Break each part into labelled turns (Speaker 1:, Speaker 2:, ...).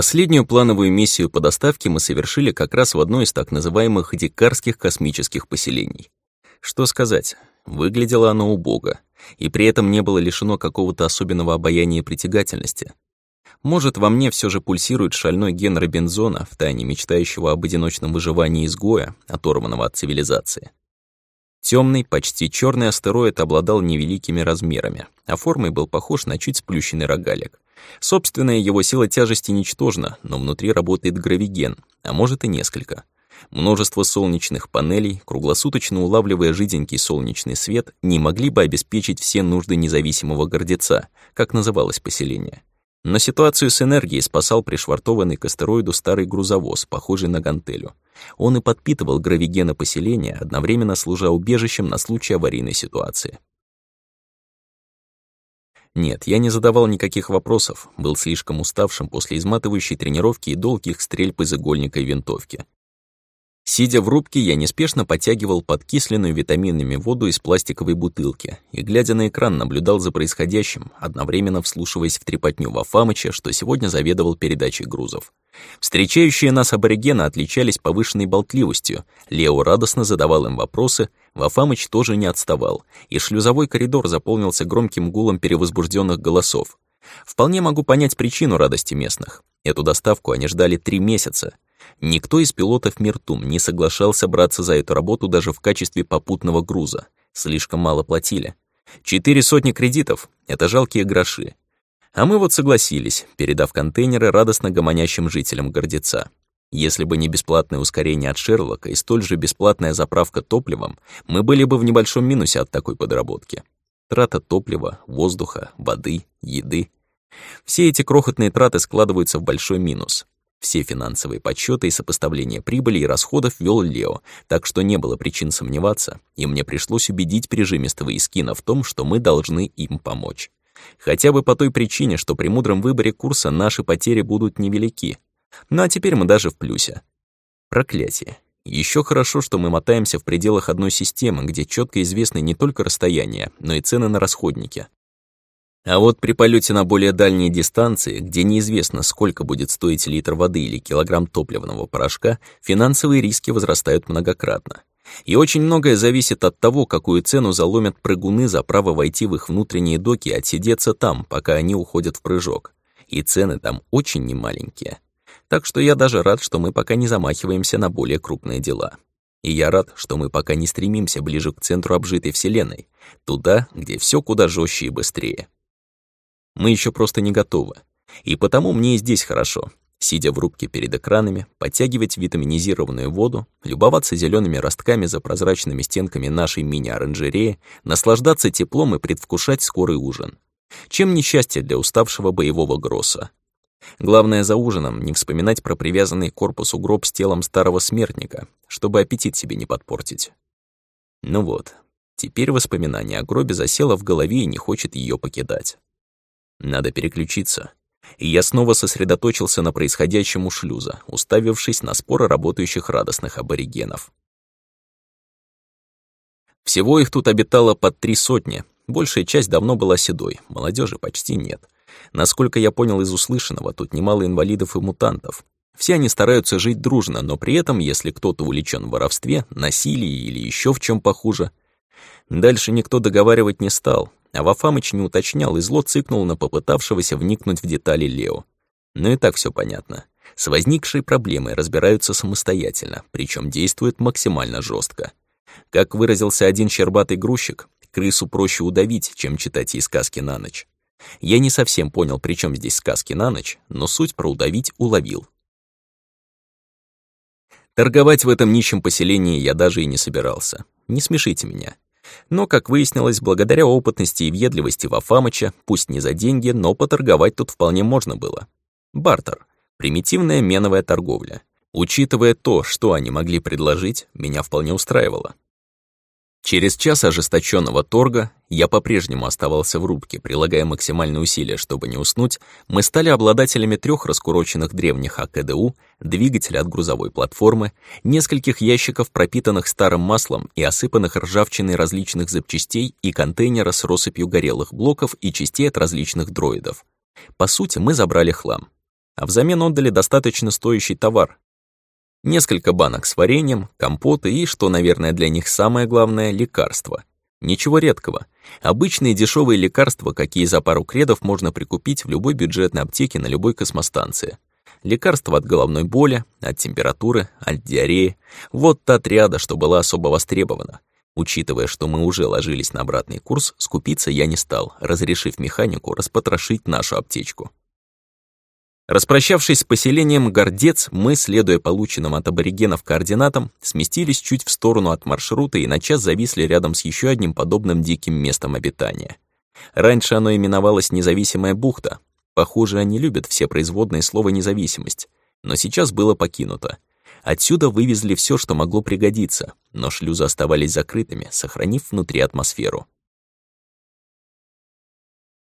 Speaker 1: Последнюю плановую миссию по доставке мы совершили как раз в одной из так называемых дикарских космических поселений. Что сказать, выглядело оно убого, и при этом не было лишено какого-то особенного обаяния и притягательности. Может, во мне все же пульсирует шальной ген Робинзона, втайне мечтающего об одиночном выживании изгоя, оторванного от цивилизации. Темный, почти черный астероид обладал невеликими размерами, а формой был похож на чуть сплющенный рогалик. Собственная его сила тяжести ничтожна, но внутри работает гравиген, а может и несколько. Множество солнечных панелей, круглосуточно улавливая жиденький солнечный свет, не могли бы обеспечить все нужды независимого гордеца, как называлось поселение. Но ситуацию с энергией спасал пришвартованный к астероиду старый грузовоз, похожий на гантелю. Он и подпитывал гравигена поселения, одновременно служа убежищем на случай аварийной ситуации. Нет, я не задавал никаких вопросов, был слишком уставшим после изматывающей тренировки и долгих стрельб из игольника и винтовки. Сидя в рубке, я неспешно подтягивал подкисленную витаминами воду из пластиковой бутылки и, глядя на экран, наблюдал за происходящим, одновременно вслушиваясь в трепотню Вафамыча, что сегодня заведовал передачей грузов. Встречающие нас аборигены отличались повышенной болтливостью, Лео радостно задавал им вопросы, Вафамыч тоже не отставал, и шлюзовой коридор заполнился громким гулом перевозбужденных голосов. Вполне могу понять причину радости местных. Эту доставку они ждали три месяца — Никто из пилотов Миртум не соглашался браться за эту работу даже в качестве попутного груза. Слишком мало платили. Четыре сотни кредитов — это жалкие гроши. А мы вот согласились, передав контейнеры радостно гомонящим жителям Гордеца. Если бы не бесплатное ускорение от Шерлока и столь же бесплатная заправка топливом, мы были бы в небольшом минусе от такой подработки. Трата топлива, воздуха, воды, еды. Все эти крохотные траты складываются в большой минус. Все финансовые подсчеты и сопоставления прибыли и расходов вел Лео, так что не было причин сомневаться, и мне пришлось убедить прижимистого Искина в том, что мы должны им помочь. Хотя бы по той причине, что при мудром выборе курса наши потери будут невелики. Ну а теперь мы даже в плюсе. Проклятие. Еще хорошо, что мы мотаемся в пределах одной системы, где четко известны не только расстояния, но и цены на расходники. А вот при полете на более дальние дистанции, где неизвестно, сколько будет стоить литр воды или килограмм топливного порошка, финансовые риски возрастают многократно. И очень многое зависит от того, какую цену заломят прыгуны за право войти в их внутренние доки и отсидеться там, пока они уходят в прыжок. И цены там очень немаленькие. Так что я даже рад, что мы пока не замахиваемся на более крупные дела. И я рад, что мы пока не стремимся ближе к центру обжитой Вселенной, туда, где все куда жестче и быстрее. Мы еще просто не готовы. И потому мне и здесь хорошо. Сидя в рубке перед экранами, подтягивать витаминизированную воду, любоваться зелеными ростками за прозрачными стенками нашей мини-оранжереи, наслаждаться теплом и предвкушать скорый ужин. Чем несчастье для уставшего боевого гросса? Главное за ужином не вспоминать про привязанный к корпусу гроб с телом старого смертника, чтобы аппетит себе не подпортить. Ну вот, теперь воспоминание о гробе засело в голове и не хочет ее покидать. Надо переключиться. И я снова сосредоточился на происходящем у шлюза, уставившись на споры работающих радостных аборигенов. Всего их тут обитало под три сотни. Большая часть давно была седой, молодежи почти нет. Насколько я понял из услышанного, тут немало инвалидов и мутантов. Все они стараются жить дружно, но при этом, если кто-то увлечен в воровстве, насилии или еще в чем похуже. Дальше никто договаривать не стал, а Вафамыч не уточнял и зло цыкнул на попытавшегося вникнуть в детали Лео. Ну и так все понятно. С возникшей проблемой разбираются самостоятельно, причем действуют максимально жестко. Как выразился один щербатый грузчик, крысу проще удавить, чем читать ей сказки на ночь. Я не совсем понял, при чем здесь сказки на ночь, но суть про удавить уловил. Торговать в этом нищем поселении я даже и не собирался. Не смешите меня. Но, как выяснилось, благодаря опытности и въедливости Вафамыча, пусть не за деньги, но поторговать тут вполне можно было. Бартер — примитивная меновая торговля. Учитывая то, что они могли предложить, меня вполне устраивало. Через час ожесточенного торга я по-прежнему оставался в рубке, прилагая максимальные усилия, чтобы не уснуть, мы стали обладателями трех раскуроченных древних АКДУ, двигателя от грузовой платформы, нескольких ящиков, пропитанных старым маслом и осыпанных ржавчиной различных запчастей и контейнера с россыпью горелых блоков и частей от различных дроидов. По сути, мы забрали хлам. а взамен отдали достаточно стоящий товар. Несколько банок с вареньем, компоты и, что, наверное, для них самое главное, лекарства. Ничего редкого. Обычные дешевые лекарства, какие за пару кредов можно прикупить в любой бюджетной аптеке на любой космостанции. Лекарства от головной боли, от температуры, от диареи. Вот та отряда, что была особо востребована. Учитывая, что мы уже ложились на обратный курс, скупиться я не стал, разрешив механику распотрошить нашу аптечку. Распрощавшись с поселением Гордец, мы, следуя полученным от аборигенов координатам, сместились чуть в сторону от маршрута и на час зависли рядом с еще одним подобным диким местом обитания. Раньше оно именовалось «Независимая бухта». Похоже, они любят все производные слова «независимость». Но сейчас было покинуто. Отсюда вывезли все, что могло пригодиться, но шлюзы оставались закрытыми, сохранив внутри атмосферу.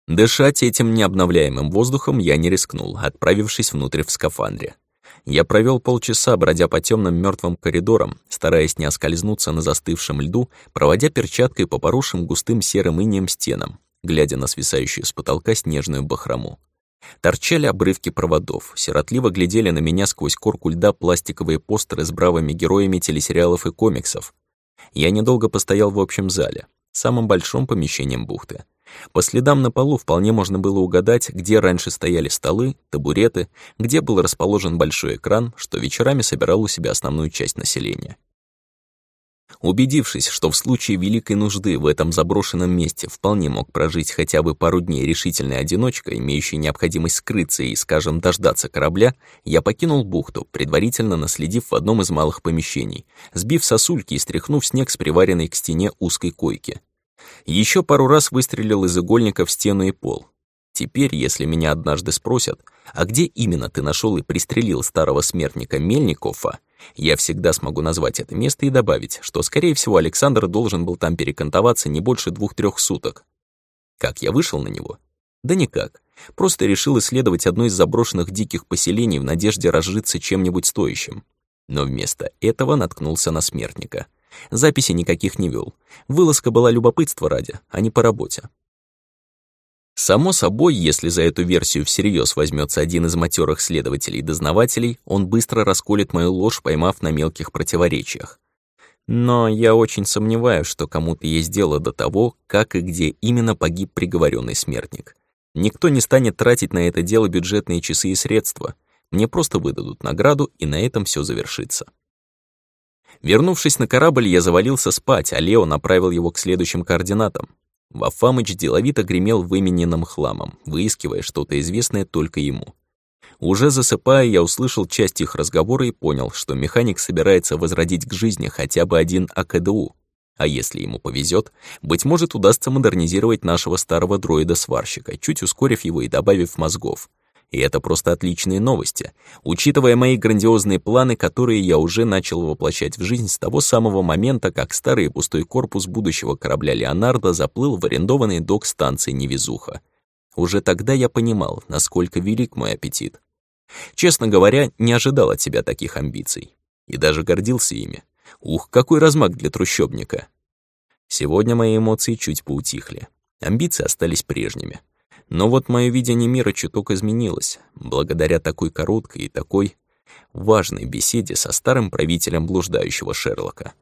Speaker 1: Дышать этим необновляемым воздухом я не рискнул, отправившись внутрь в скафандре. Я провел полчаса, бродя по темным мертвым коридорам, стараясь не оскользнуться на застывшем льду, проводя перчаткой по поросшим густым серым инеем стенам, глядя на свисающую с потолка снежную бахрому. Торчали обрывки проводов, сиротливо глядели на меня сквозь корку льда пластиковые постеры с бравыми героями телесериалов и комиксов. Я недолго постоял в общем зале, самым большом помещением бухты. По следам на полу вполне можно было угадать, где раньше стояли столы, табуреты, где был расположен большой экран, что вечерами собирал у себя основную часть населения. Убедившись, что в случае великой нужды в этом заброшенном месте вполне мог прожить хотя бы пару дней решительный одиночка, имеющий необходимость скрыться и, скажем, дождаться корабля, я покинул бухту, предварительно наследив в одном из малых помещений, сбив сосульки и стряхнув снег с приваренной к стене узкой койки. Еще пару раз выстрелил из игольника в стену и пол. Теперь, если меня однажды спросят, а где именно ты нашел и пристрелил старого смертника Мельникова, я всегда смогу назвать это место и добавить, что, скорее всего, Александр должен был там перекантоваться не больше двух-трех суток. Как я вышел на него? Да никак. Просто решил исследовать одно из заброшенных диких поселений в надежде разжиться чем-нибудь стоящим. Но вместо этого наткнулся на смертника — Записи никаких не вел. Вылазка была любопытство ради, а не по работе. Само собой, если за эту версию всерьез возьмется один из матерых следователей-дознавателей, он быстро расколет мою ложь, поймав на мелких противоречиях. Но я очень сомневаюсь, что кому-то есть дело до того, как и где именно погиб приговоренный смертник. Никто не станет тратить на это дело бюджетные часы и средства. Мне просто выдадут награду, и на этом все завершится. Вернувшись на корабль, я завалился спать, а Лео направил его к следующим координатам. Вафамыч деловито гремел вымененным хламом, выискивая что-то известное только ему. Уже засыпая, я услышал часть их разговора и понял, что механик собирается возродить к жизни хотя бы один АКДУ. А если ему повезет, быть может, удастся модернизировать нашего старого дроида-сварщика, чуть ускорив его и добавив мозгов. И это просто отличные новости, учитывая мои грандиозные планы, которые я уже начал воплощать в жизнь с того самого момента, как старый пустой корпус будущего корабля «Леонардо» заплыл в арендованный док станции «Невезуха». Уже тогда я понимал, насколько велик мой аппетит. Честно говоря, не ожидал от себя таких амбиций. И даже гордился ими. Ух, какой размах для трущобника. Сегодня мои эмоции чуть поутихли. Амбиции остались прежними. Но вот мое видение мира чуток изменилось, благодаря такой короткой и такой важной беседе со старым правителем блуждающего Шерлока.